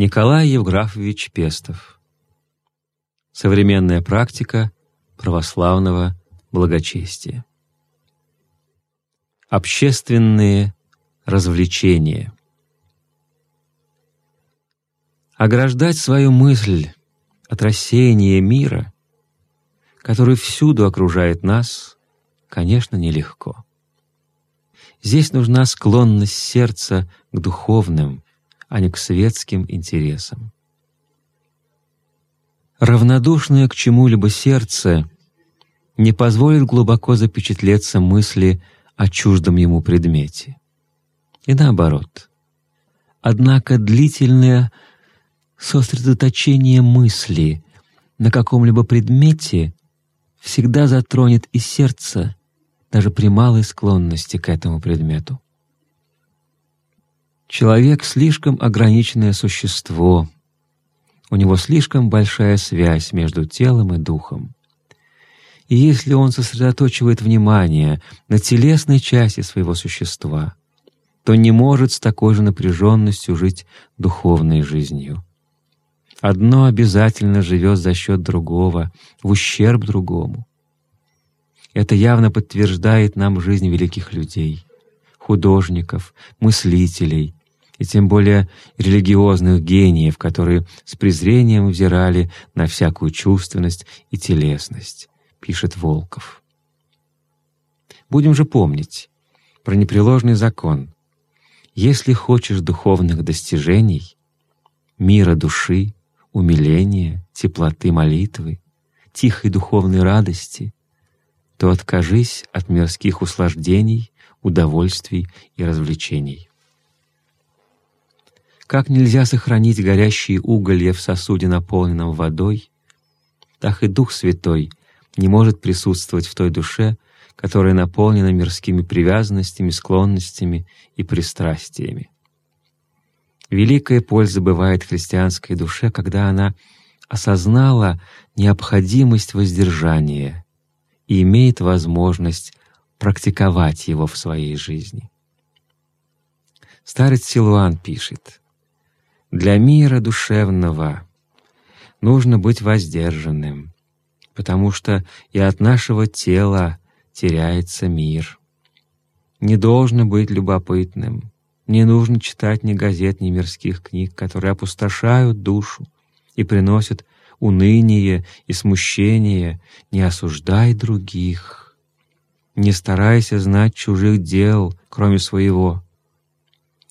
Николай Евграфович Пестов. Современная практика православного благочестия. Общественные развлечения. Ограждать свою мысль от рассеяния мира, который всюду окружает нас, конечно, нелегко. Здесь нужна склонность сердца к духовным, а не к светским интересам. Равнодушное к чему-либо сердце не позволит глубоко запечатлеться мысли о чуждом ему предмете. И наоборот. Однако длительное сосредоточение мысли на каком-либо предмете всегда затронет и сердце, даже при малой склонности к этому предмету. Человек — слишком ограниченное существо, у него слишком большая связь между телом и духом. И если он сосредоточивает внимание на телесной части своего существа, то не может с такой же напряженностью жить духовной жизнью. Одно обязательно живет за счет другого, в ущерб другому. Это явно подтверждает нам жизнь великих людей, художников, мыслителей и тем более религиозных гениев, которые с презрением взирали на всякую чувственность и телесность, пишет Волков. Будем же помнить про непреложный закон. Если хочешь духовных достижений, мира души, умиления, теплоты молитвы, тихой духовной радости, то откажись от мирских услаждений, удовольствий и развлечений. Как нельзя сохранить горящие уголья в сосуде, наполненном водой, так и Дух Святой не может присутствовать в той душе, которая наполнена мирскими привязанностями, склонностями и пристрастиями. Великая польза бывает христианской душе, когда она осознала необходимость воздержания и имеет возможность практиковать его в своей жизни. Старец Силуан пишет, «Для мира душевного нужно быть воздержанным, потому что и от нашего тела теряется мир. Не должно быть любопытным, не нужно читать ни газет, ни мирских книг, которые опустошают душу и приносят уныние и смущение. Не осуждай других. Не старайся знать чужих дел, кроме своего.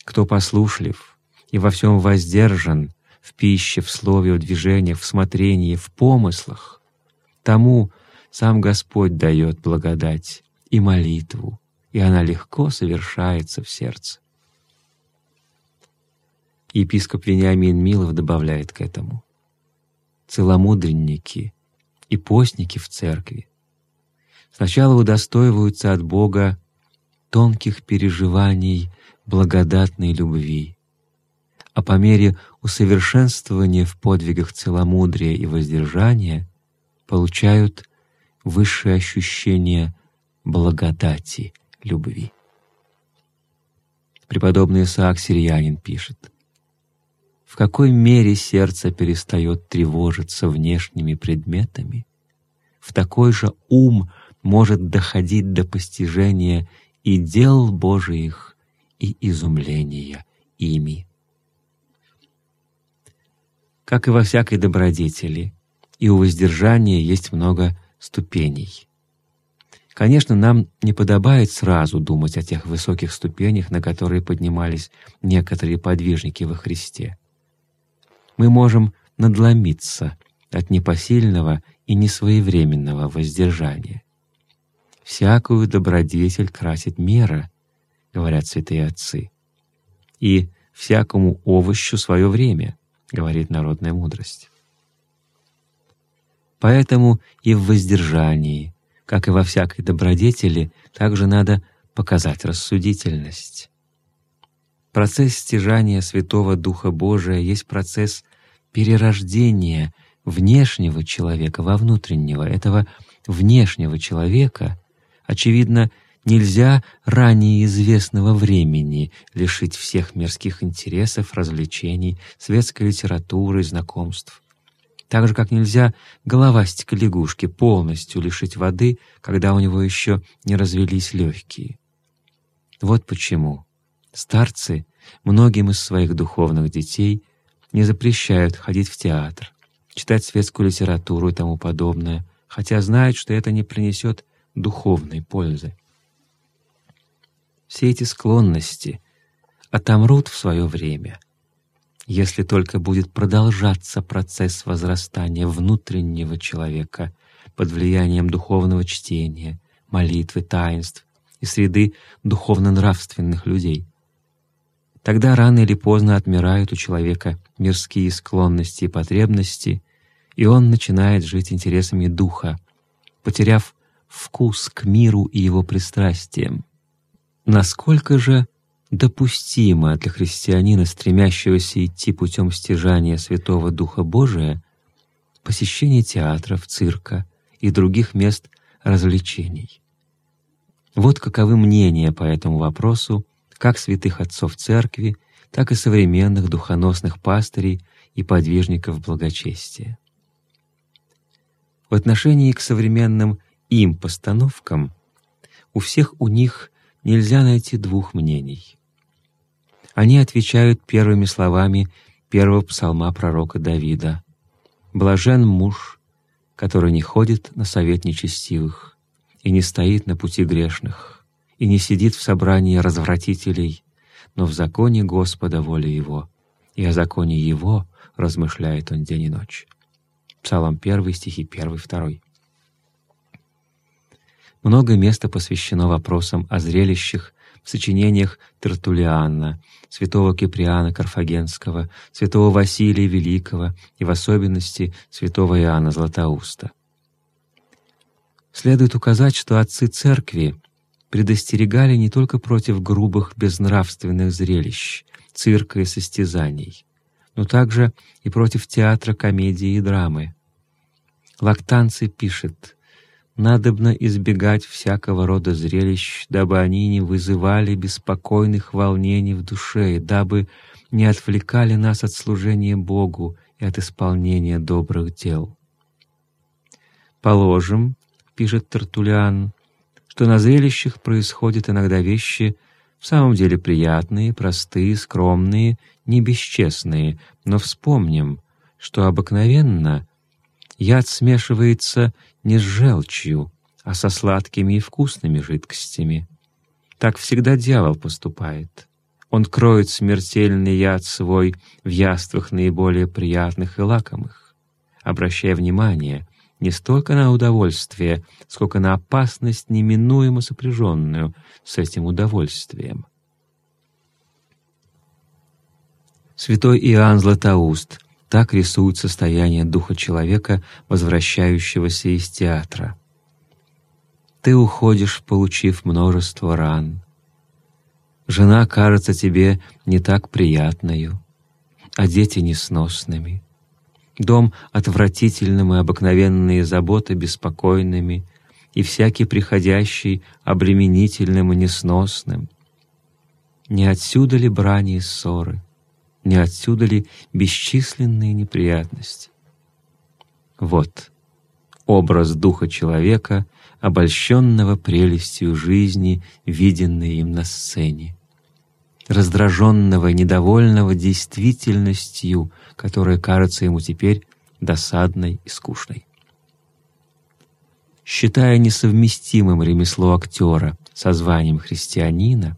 Кто послушлив и во всем воздержан, в пище, в слове, в движениях, в смотрении, в помыслах, тому сам Господь дает благодать и молитву, и она легко совершается в сердце. Епископ Вениамин Милов добавляет к этому. Целомудренники и постники в церкви сначала удостоиваются от Бога тонких переживаний благодатной любви, а по мере усовершенствования в подвигах целомудрия и воздержания получают высшее ощущение благодати любви. Преподобный Исаак Сирианин пишет — в какой мере сердце перестает тревожиться внешними предметами, в такой же ум может доходить до постижения и дел Божиих, и изумления ими. Как и во всякой добродетели, и у воздержания есть много ступеней. Конечно, нам не подобает сразу думать о тех высоких ступенях, на которые поднимались некоторые подвижники во Христе мы можем надломиться от непосильного и несвоевременного воздержания. «Всякую добродетель красит мера», — говорят святые отцы, «и всякому овощу свое время», — говорит народная мудрость. Поэтому и в воздержании, как и во всякой добродетели, также надо показать рассудительность. Процесс стяжания Святого Духа Божия есть процесс перерождения внешнего человека во внутреннего. Этого внешнего человека, очевидно, нельзя ранее известного времени лишить всех мирских интересов, развлечений, светской литературы, знакомств. Так же, как нельзя головастика лягушки полностью лишить воды, когда у него еще не развелись легкие. Вот почему старцы многим из своих духовных детей не запрещают ходить в театр, читать светскую литературу и тому подобное, хотя знают, что это не принесет духовной пользы. Все эти склонности отомрут в свое время — если только будет продолжаться процесс возрастания внутреннего человека под влиянием духовного чтения, молитвы, таинств и среды духовно-нравственных людей. Тогда рано или поздно отмирают у человека мирские склонности и потребности, и он начинает жить интересами духа, потеряв вкус к миру и его пристрастиям. Насколько же допустимо для христианина, стремящегося идти путем стяжания Святого Духа Божия, посещение театров, цирка и других мест развлечений. Вот каковы мнения по этому вопросу как святых отцов Церкви, так и современных духоносных пастырей и подвижников благочестия. В отношении к современным им постановкам у всех у них нельзя найти двух мнений. Они отвечают первыми словами первого псалма пророка Давида. «Блажен муж, который не ходит на совет нечестивых, и не стоит на пути грешных, и не сидит в собрании развратителей, но в законе Господа воля его, и о законе его размышляет он день и ночь». Псалом 1, стихи 1-2. Много места посвящено вопросам о зрелищах в сочинениях Тертулиана, святого Киприана Карфагенского, святого Василия Великого и в особенности святого Иоанна Златоуста. Следует указать, что отцы Церкви предостерегали не только против грубых безнравственных зрелищ, цирка и состязаний, но также и против театра, комедии и драмы. Лактанций пишет — надобно избегать всякого рода зрелищ, дабы они не вызывали беспокойных волнений в душе, дабы не отвлекали нас от служения Богу и от исполнения добрых дел. «Положим, — пишет Тартулиан, — что на зрелищах происходят иногда вещи в самом деле приятные, простые, скромные, не бесчестные, но вспомним, что обыкновенно яд смешивается не с желчью, а со сладкими и вкусными жидкостями. Так всегда дьявол поступает. Он кроет смертельный яд свой в яствах наиболее приятных и лакомых, обращая внимание не столько на удовольствие, сколько на опасность, неминуемо сопряженную с этим удовольствием. Святой Иоанн Златоуст — так рисуют состояние духа человека, возвращающегося из театра. Ты уходишь, получив множество ран. Жена кажется тебе не так приятною, а дети несносными. Дом отвратительным и обыкновенные заботы беспокойными, и всякий приходящий обременительным и несносным. Не отсюда ли брани и ссоры? Не отсюда ли бесчисленные неприятности? Вот образ духа человека, обольщенного прелестью жизни, виденной им на сцене, раздраженного и недовольного действительностью, которая кажется ему теперь досадной и скучной. Считая несовместимым ремесло актера со званием христианина,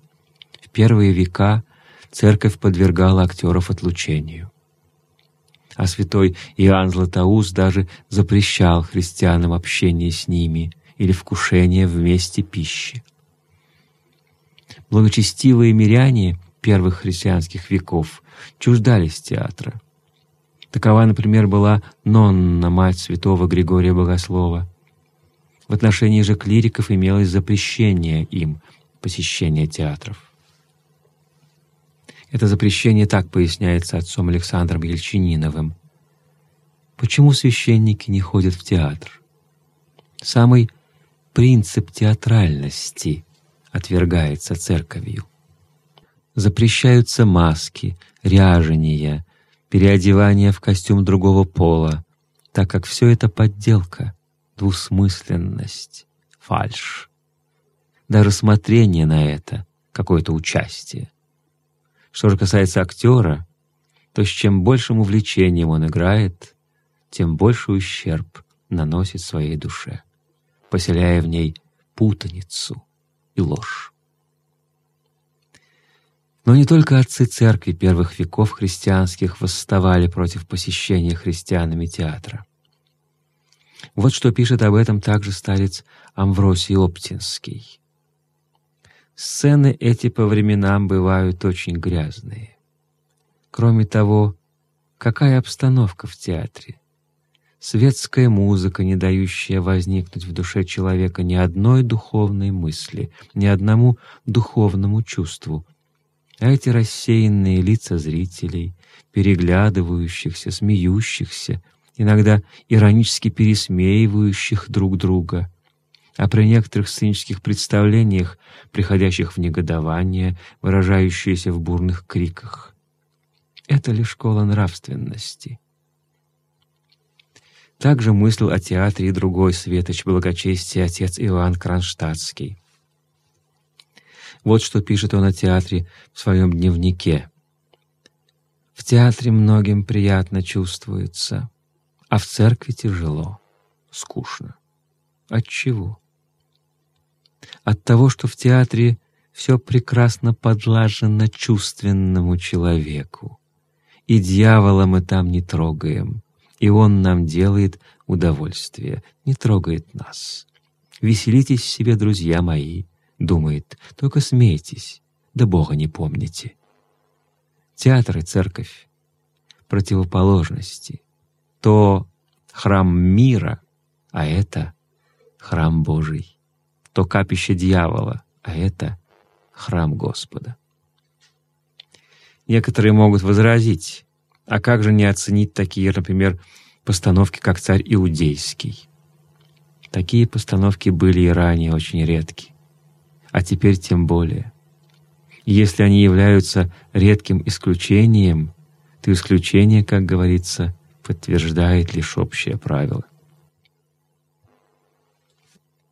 в первые века церковь подвергала актеров отлучению. А святой Иоанн Златоуст даже запрещал христианам общение с ними или вкушение вместе пищи. Благочестивые миряне первых христианских веков чуждались театра. Такова, например, была Нонна, мать святого Григория Богослова. В отношении же клириков имелось запрещение им посещения театров. Это запрещение так поясняется отцом Александром Ельчининовым. Почему священники не ходят в театр? Самый принцип театральности отвергается церковью. Запрещаются маски, ряжения, переодевание в костюм другого пола, так как все это подделка, двусмысленность, фальшь. Даже смотрение на это — какое-то участие. Что же касается актера, то с чем большим увлечением он играет, тем больше ущерб наносит своей душе, поселяя в ней путаницу и ложь. Но не только отцы церкви первых веков христианских восставали против посещения христианами театра. Вот что пишет об этом также старец Амвросий Оптинский. Сцены эти по временам бывают очень грязные. Кроме того, какая обстановка в театре? Светская музыка, не дающая возникнуть в душе человека ни одной духовной мысли, ни одному духовному чувству, а эти рассеянные лица зрителей, переглядывающихся, смеющихся, иногда иронически пересмеивающих друг друга, а при некоторых сценических представлениях, приходящих в негодование, выражающиеся в бурных криках. Это ли школа нравственности? Также мыслил о театре и другой светоч благочестия отец Иоанн Кронштадтский. Вот что пишет он о театре в своем дневнике. «В театре многим приятно чувствуется, а в церкви тяжело, скучно. От чего? От того, что в театре все прекрасно подлажено чувственному человеку, и дьявола мы там не трогаем, и он нам делает удовольствие, не трогает нас. Веселитесь себе, друзья мои, думает, только смейтесь, да Бога не помните. Театр и церковь — противоположности. То храм мира, а это храм Божий. То капище дьявола, а это храм Господа. Некоторые могут возразить, а как же не оценить такие, например, постановки, как «Царь Иудейский»? Такие постановки были и ранее очень редки а теперь тем более. Если они являются редким исключением, то исключение, как говорится, подтверждает лишь общее правило.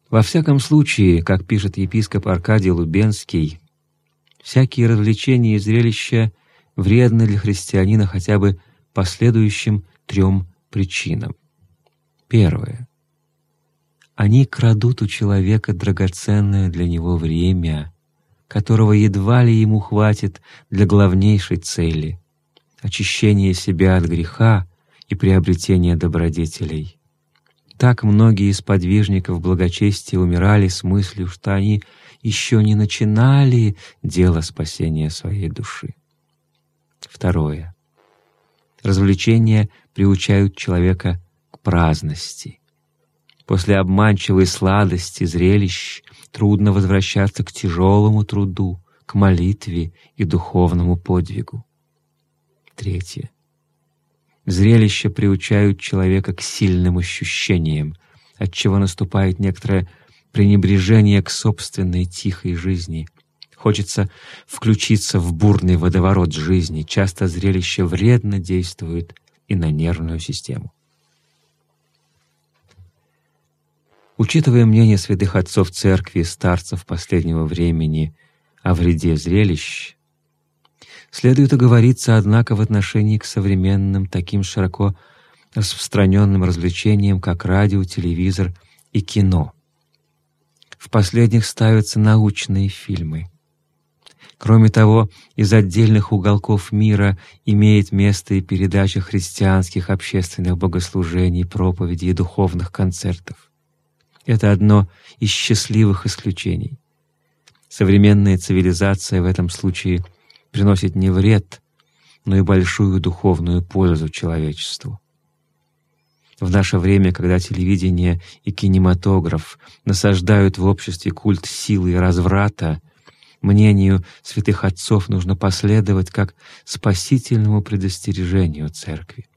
Во всяком случае, как пишет епископ Аркадий Лубенский, всякие развлечения и зрелища вредны для христианина хотя бы по следующим трем причинам. Первое. Они крадут у человека драгоценное для него время, которого едва ли ему хватит для главнейшей цели — очищения себя от греха и приобретения добродетелей. Так многие из подвижников благочестия умирали с мыслью, что они еще не начинали дело спасения своей души. Второе. Развлечения приучают человека к праздности. После обманчивой сладости зрелищ трудно возвращаться к тяжелому труду, к молитве и духовному подвигу. Третье. Зрелища приучают человека к сильным ощущениям, отчего наступает некоторое пренебрежение к собственной тихой жизни. Хочется включиться в бурный водоворот жизни, часто зрелище вредно действует и на нервную систему. Учитывая мнение святых отцов церкви и старцев последнего времени о вреде зрелищ, следует оговориться, однако, в отношении к современным, таким широко распространенным развлечениям, как радио, телевизор и кино. В последних ставятся научные фильмы. Кроме того, из отдельных уголков мира имеет место и передача христианских общественных богослужений, проповедей и духовных концертов. Это одно из счастливых исключений. Современная цивилизация в этом случае приносит не вред, но и большую духовную пользу человечеству. В наше время, когда телевидение и кинематограф насаждают в обществе культ силы и разврата, мнению святых отцов нужно последовать как спасительному предостережению Церкви.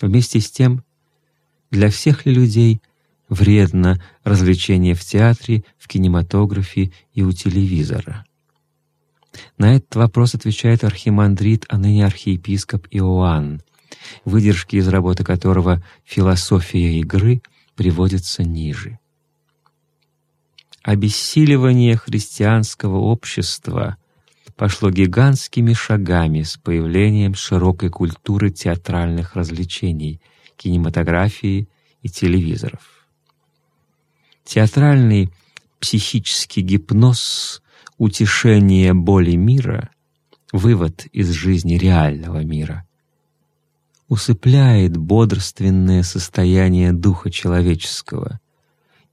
Вместе с тем, для всех ли людей вредно развлечение в театре, в кинематографе и у телевизора? На этот вопрос отвечает архимандрит, а ныне архиепископ Иоанн, выдержки из работы которого «Философия игры» приводятся ниже. Обессиливание христианского общества пошло гигантскими шагами с появлением широкой культуры театральных развлечений, кинематографии и телевизоров. Театральный психический гипноз, утешение боли мира, вывод из жизни реального мира, усыпляет бодрственное состояние духа человеческого,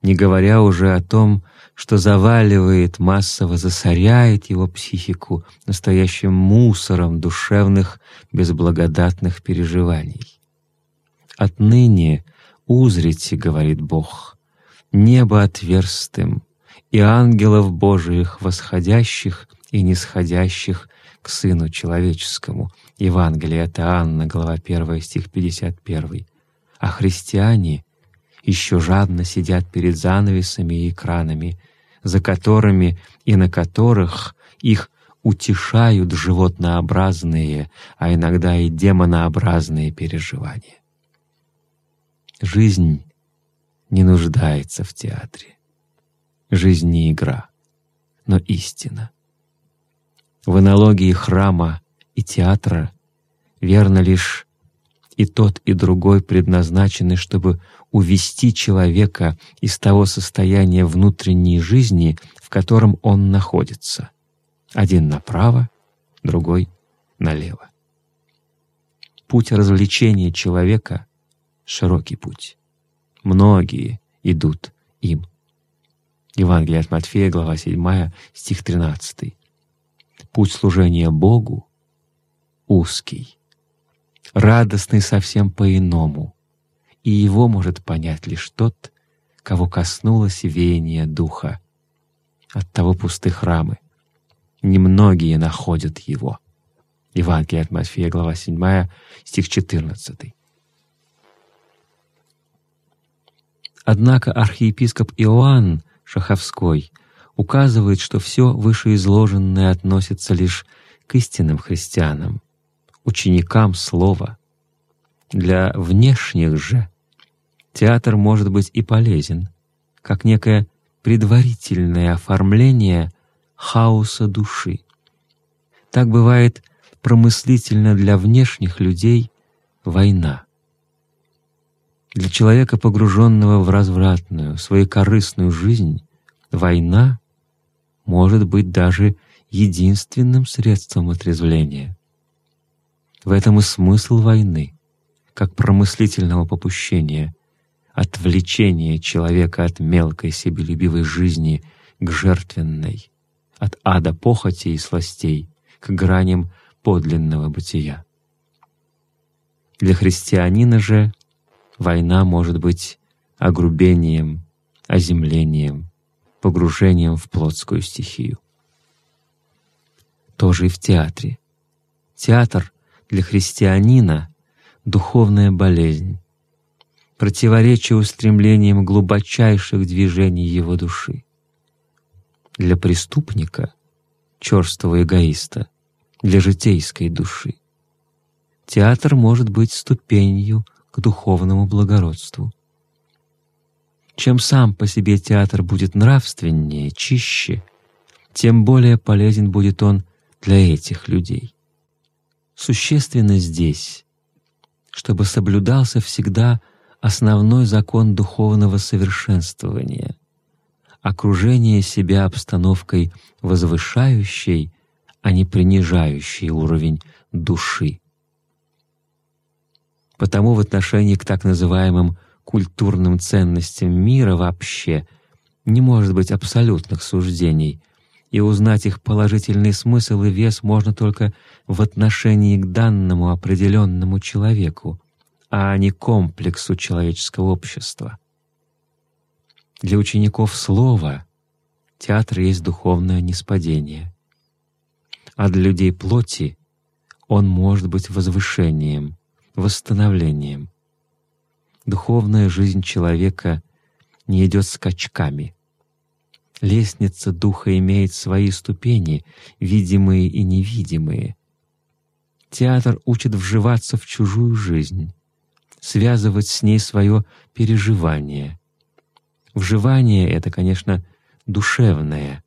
не говоря уже о том, что заваливает, массово засоряет его психику настоящим мусором душевных безблагодатных переживаний. «Отныне узрите, — говорит Бог, — небо отверстым, и ангелов Божиих, восходящих и нисходящих к Сыну Человеческому». Евангелие от Иоанна, глава 1, стих 51. А христиане еще жадно сидят перед занавесами и экранами, за которыми и на которых их утешают животнообразные, а иногда и демонообразные переживания. Жизнь не нуждается в театре. Жизнь не игра, но истина. В аналогии храма и театра верно лишь и тот, и другой предназначены, чтобы увести человека из того состояния внутренней жизни, в котором он находится. Один направо, другой налево. Путь развлечения человека — широкий путь. Многие идут им. Евангелие от Матфея, глава 7, стих 13. Путь служения Богу узкий радостный совсем по-иному, и его может понять лишь тот, кого коснулось веяние Духа. От того пусты храмы. Немногие находят его. Евангелие от Матфея, глава 7, стих 14. Однако архиепископ Иоанн Шаховской указывает, что все вышеизложенное относится лишь к истинным христианам, ученикам слова. Для внешних же театр может быть и полезен, как некое предварительное оформление хаоса души. Так бывает промыслительно для внешних людей война. Для человека, погруженного в развратную, своекорыстную жизнь, война может быть даже единственным средством отрезвления. В этом и смысл войны, как промыслительного попущения, отвлечения человека от мелкой себелюбивой жизни к жертвенной, от ада похоти и сластей к граням подлинного бытия. Для христианина же война может быть огрубением, оземлением, погружением в плотскую стихию. Тоже и в театре. Театр для христианина духовная болезнь, противоречие устремлениям глубочайших движений его души. Для преступника, черствого эгоиста, для житейской души. Театр может быть ступенью к духовному благородству. Чем сам по себе театр будет нравственнее, чище, тем более полезен будет он для этих людей. Существенно здесь, чтобы соблюдался всегда основной закон духовного совершенствования — окружение себя обстановкой возвышающей, а не принижающей уровень души. Потому в отношении к так называемым культурным ценностям мира вообще не может быть абсолютных суждений, и узнать их положительный смысл и вес можно только в отношении к данному определенному человеку, а не комплексу человеческого общества. Для учеников слова театр есть духовное неспадение, а для людей плоти он может быть возвышением, восстановлением. Духовная жизнь человека не идет скачками. Лестница Духа имеет свои ступени, видимые и невидимые. Театр учит вживаться в чужую жизнь, связывать с ней свое переживание. Вживание — это, конечно, душевное,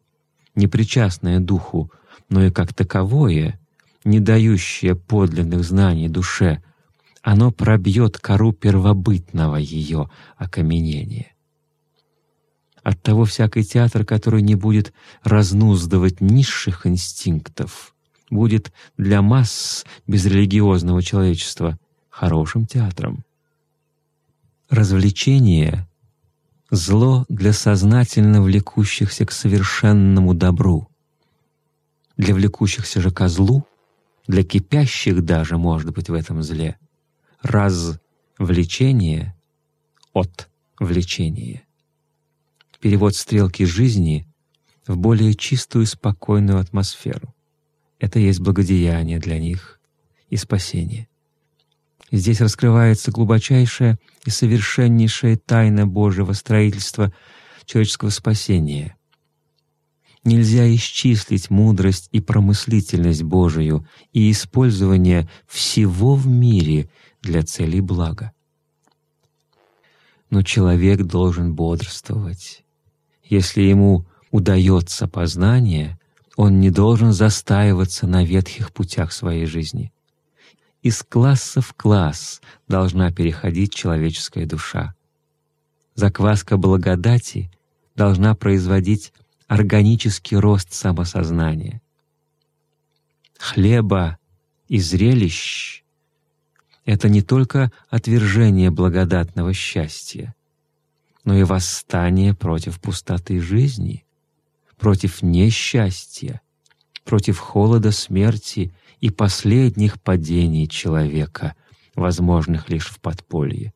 непричастное духу, но и как таковое, не дающее подлинных знаний душе, оно пробьет кору первобытного ее окаменения. Оттого всякий театр, который не будет разнуздывать низших инстинктов, будет для масс безрелигиозного человечества хорошим театром. Развлечение — зло для сознательно влекущихся к совершенному добру. Для влекущихся же ко злу, для кипящих даже, может быть, в этом зле, развлечение от влечения перевод стрелки жизни в более чистую спокойную атмосферу. Это есть благодеяние для них и спасение. Здесь раскрывается глубочайшая и совершеннейшая тайна Божьего строительства человеческого спасения. Нельзя исчислить мудрость и промыслительность Божию и использование всего в мире для целей блага. Но человек должен бодрствовать, если ему удается познание, он не должен застаиваться на ветхих путях своей жизни. Из класса в класс должна переходить человеческая душа. Закваска благодати должна производить органический рост самосознания. Хлеба и зрелищ — это не только отвержение благодатного счастья, но и восстание против пустоты жизни, против несчастья, против холода смерти и последних падений человека, возможных лишь в подполье.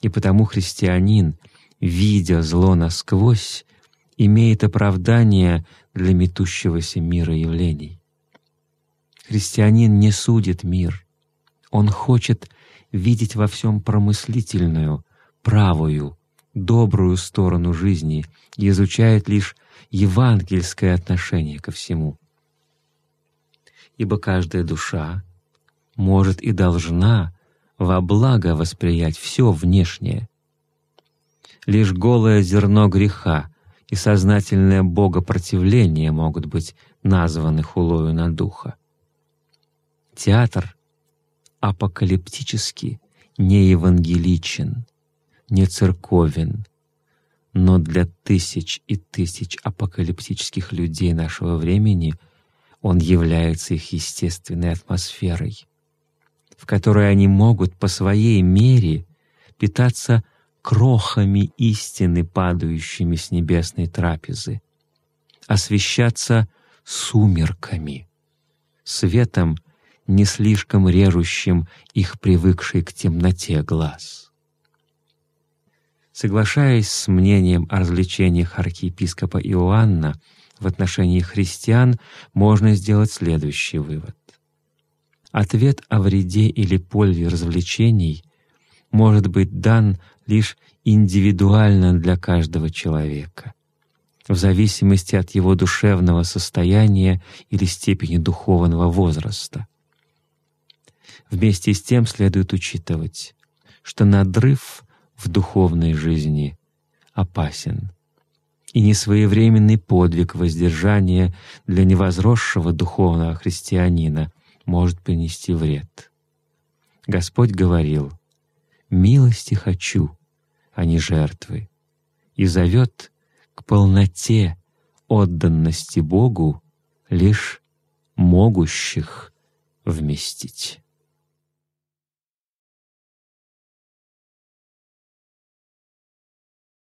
И потому христианин, видя зло насквозь, имеет оправдание для метущегося мира явлений. Христианин не судит мир, он хочет видеть во всем промыслительную, правую, добрую сторону жизни и изучает лишь евангельское отношение ко всему. Ибо каждая душа может и должна во благо восприять все внешнее. Лишь голое зерно греха и сознательное богопротивление могут быть названы хулою на духа. Театр апокалиптически неевангеличен — не церковен, но для тысяч и тысяч апокалиптических людей нашего времени он является их естественной атмосферой, в которой они могут по своей мере питаться крохами истины, падающими с небесной трапезы, освещаться сумерками, светом, не слишком режущим их привыкший к темноте глаз. Соглашаясь с мнением о развлечениях архиепископа Иоанна в отношении христиан, можно сделать следующий вывод. Ответ о вреде или пользе развлечений может быть дан лишь индивидуально для каждого человека, в зависимости от его душевного состояния или степени духовного возраста. Вместе с тем следует учитывать, что надрыв в духовной жизни опасен, и несвоевременный подвиг воздержания для невозросшего духовного христианина может принести вред. Господь говорил «Милости хочу, а не жертвы», и зовет к полноте отданности Богу лишь могущих вместить.